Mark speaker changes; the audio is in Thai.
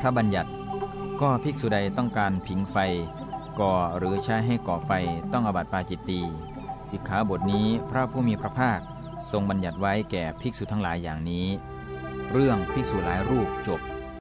Speaker 1: พระบัญญัติ ก็ภิกษุใดต้องการผิงไฟ ก่อหรือใช้ให้ก่อไฟต้องอบัติปาจิตตีสิกขาบทนี้พระผู้มีพระภาคทรงบัญญัติไว้แก่ภิกษุทั้งหลายอย่างนี้ เรื่องภิกษุหลายรูปจบ